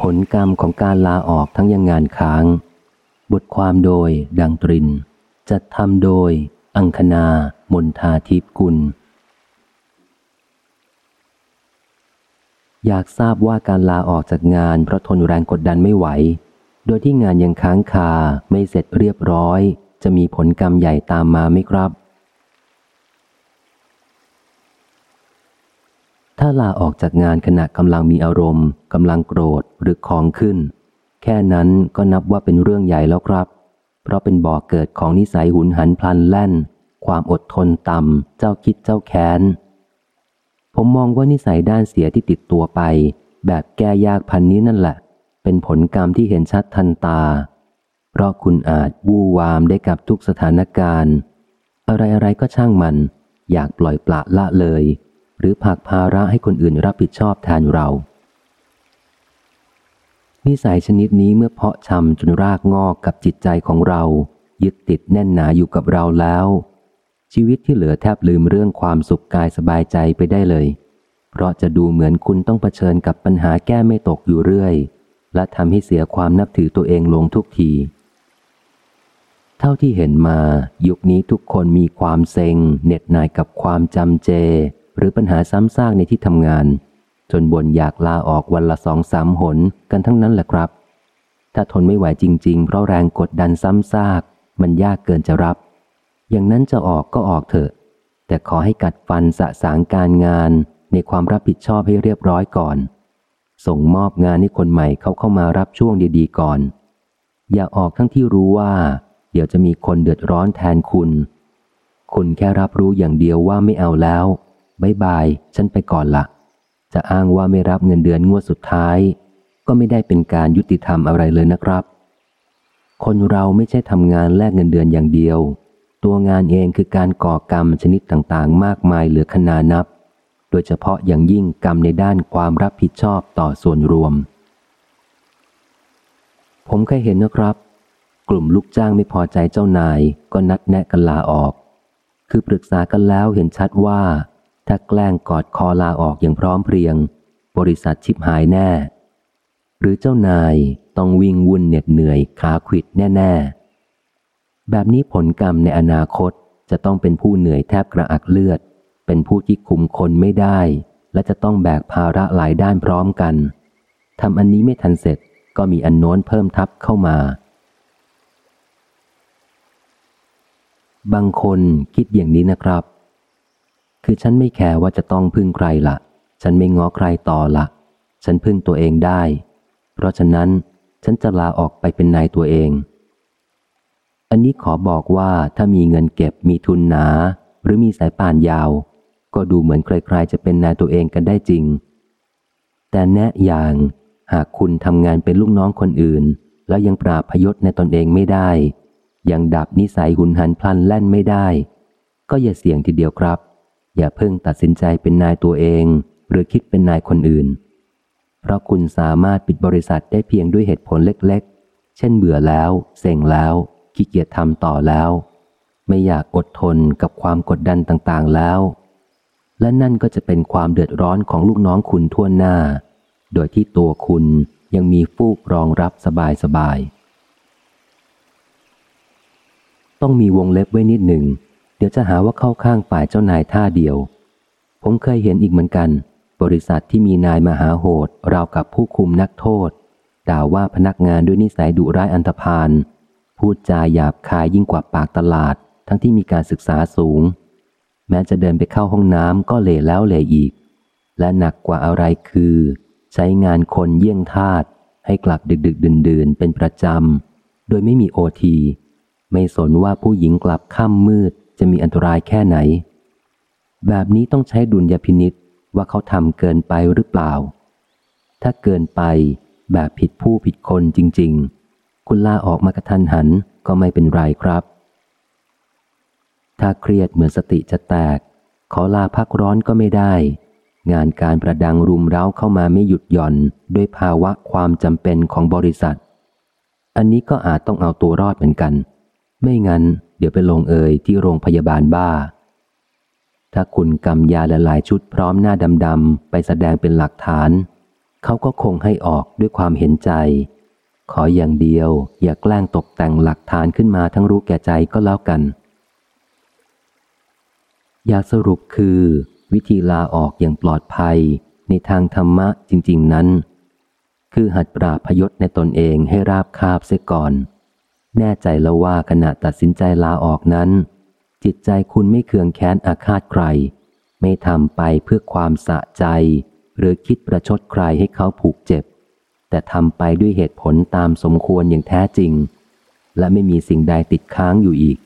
ผลกรรมของการลาออกทั้งยังงานค้าง บทความโดยดังตริน จัดทำโดย อังคณา มนทาทิพกุล อยากทราบว่าการลาออกจากงานเพราะทนแรงกดดันไม่ไหว โดยที่งานยังค้างคาไม่เสร็จเรียบร้อย จะมีผลกรรมใหญ่ตามมาไหมครับ ถ้าลาออกจากงานขณะกำลังมีอารมณ์กำลังโกรธหรือของขึ้น แค่นั้นก็นับว่าเป็นเรื่องใหญ่แล้วครับ เพราะเป็นบ่อกเกิดของนิสัยหุนหันพลันแล่น ความอดทนต่ำเจ้าคิดเจ้าแค้น ผมมองว่านิสัยด้านเสียที่ติดตัวไป แบบแก้ยากพันนี้นั่นแหละ เป็นผลกรรมที่เห็นชัดทันตา เพราะคุณอาจวู่วามได้กับทุกสถานการณ์ อะไรๆก็ช่างมัน อยากปล่อยปละละเลย หรือผากภาระให้คนอื่นรับผิดชอบแทนเรา นิสัยชนิดนี้เมื่อเพาะชำจนรากงอกกับจิตใจของเรา ยึดติดแน่นหนาอยู่กับเราแล้ว ชีวิตที่เหลือแทบลืมเรื่องความสุขกายสบายใจไปได้เลย เพราะจะดูเหมือนคุณต้องเผชิญกับปัญหาแก้ไม่ตกอยู่เรื่อย และทำให้เสียความนับถือตัวเองลงทุกทีเท่าที่เห็นมา ยุคนี้ทุกคนมีความเซ็งเหน็ดหน่ายกับความจำเจ หรือปัญหาซ้ำซากในที่ทำงาน จนบ่นอยากลาออกวันละสองสามหนกันทั้งนั้นแหละครับ ถ้าทนไม่ไหวจริง ๆ เพราะแรงกดดันซ้ำซาก มันยากเกินจะรับ อย่างนั้นจะออกก็ออกเถอะ แต่ขอให้กัดฟันสะสางการงานในความรับผิดชอบให้เรียบร้อยก่อน ส่งมอบงานให้คนใหม่เขาเข้ามารับช่วงดีๆก่อน อย่าออกทั้งที่รู้ว่า เดี๋ยวจะมีคนเดือดร้อนแทนคุณ คุณแค่รับรู้อย่างเดียวว่าไม่เอาแล้ว บายบาย ฉันไปก่อนละจะอ้างว่าไม่รับเงินเดือนงวดสุดท้าย ก็ไม่ได้เป็นการยุติธรรมอะไรเลยนะครับ คนเราไม่ใช่ทำงานแลกเงินเดือนอย่างเดียว ตัวงานเองคือการก่อกรรมชนิดต่างๆ มากมายเหลือขนานับ โดยเฉพาะอย่างยิ่งกรรมในด้านความรับผิดชอบต่อส่วนรวม ผมเคยเห็นนะครับ กลุ่มลูกจ้างไม่พอใจเจ้านายก็นัดแนะกันลาออก คือปรึกษากันแล้วเห็นชัดว่า ถ้าแกล้งกอดคอลาออกอย่างพร้อมเพรียง บริษัทชิบหายแน่ หรือเจ้านายต้องวิ่งวุ่นเหน็ดเหนื่อยขาขิดแน่ ๆ แบบนี้ผลกรรมในอนาคตจะต้องเป็นผู้เหนื่อยแทบกระอักเลือด เป็นผู้ที่คุมคนไม่ได้ และจะต้องแบกภาระหลายด้านพร้อมกันทำอันนี้ไม่ทันเสร็จก็มีอันโน้นเพิ่มทับเข้ามา บางคนคิดอย่างนี้นะครับ คือฉันไม่แคร์ว่าจะต้องพึ่งใครละฉันไม่ง้อใครต่อละฉันพึ่งตัวเองได้ เพราะฉะนั้นฉันจะลาออกไปเป็นนายตัวเอง อันนี้ขอบอกว่าถ้ามีเงินเก็บมีทุนหนา หรือมีสายป่านยาว ก็ดูเหมือนใครๆจะเป็นนายตัวเองกันได้จริง แต่แนะอย่างหากคุณทำงานเป็นลูกน้องคนอื่น แล้วยังปราบพยศในตนเองไม่ได้ ยังดับนิสัยหุนหันพลันแล่นไม่ได้ ก็อย่าเสี่ยงทีเดียวครับ อย่าเพิ่งตัดสินใจเป็นนายตัวเอง หรือคิดเป็นนายคนอื่น เพราะคุณสามารถปิดบริษัทได้เพียงด้วยเหตุผลเล็กๆ เช่นเบื่อแล้ว เซ็งแล้ว ขี้เกียจทำต่อแล้ว ไม่อยากอดทนกับความกดดันต่างๆแล้ว และนั่นก็จะเป็นความเดือดร้อนของลูกน้องคุณทั่วหน้า โดยที่ตัวคุณยังมีฟูกรองรับสบายๆต้องมีวงเล็บไว้นิดหนึ่ง เดี๋ยวจะหาว่าเข้าข้างฝ่ายเจ้านายท่าเดียว ผมเคยเห็นอีกเหมือนกัน บริษัทที่มีนายมหาโหดราวกับผู้คุมนักโทษด่าว่าพนักงานด้วยนิสัยดุร้ายอันธพาลพูดจาหยาบคายยิ่งกว่าปากตลาด ทั้งที่มีการศึกษาสูง แม้จะเดินไปเข้าห้องน้ำก็เละแล้วเละอีก และหนักกว่าอะไรคือ ใช้งานคนเยี่ยงทาตให้กลับดึกดึกดื่นดื่นเป็นประจำ โดยไม่มีโอที ไม่สนว่าผู้หญิงกลับค่ำมืด จะมีอันตรายแค่ไหน แบบนี้ต้องใช้ดุลยพินิษว่าเขาทำเกินไปหรือเปล่า ถ้าเกินไปแบบผิดผู้ผิดคนจริง ๆ คุณลาออกมากระทันหันก็ไม่เป็นไรครับ ถ้าเครียดเหมือนสติจะแตก ขอลาพักร้อนก็ไม่ได้ งานการประดังรุมเร้าเข้ามาไม่หยุดหย่อนด้วยภาวะความจำเป็นของบริษัท อันนี้ก็อาจต้องเอาตัวรอดเหมือนกัน ไม่งั้น เดี๋ยวไปลงเอยที่โรงพยาบาลบ้า ถ้าคุณกำยาละลายชุดพร้อมหน้าดำๆไปแสดงเป็นหลักฐาน เขาก็คงให้ออกด้วยความเห็นใจ ขออย่างเดียว อย่าแกล้งตกแต่งหลักฐานขึ้นมาทั้งรู้แก่ใจก็แล้วกัน อยากสรุปคือ วิธีลาออกอย่างปลอดภัยในทางธรรมะจริง ๆนั้น คือหัดปราพยศในตนเองให้ราบคาบเสียก่อน แน่ใจแล้วว่าขณะตัดสินใจลาออกนั้น จิตใจคุณไม่เคืองแค้นอาฆาตใคร ไม่ทำไปเพื่อความสะใจ หรือคิดประชดใครให้เขาผูกเจ็บ แต่ทำไปด้วยเหตุผลตามสมควรอย่างแท้จริง และไม่มีสิ่งใดติดค้างอยู่อีก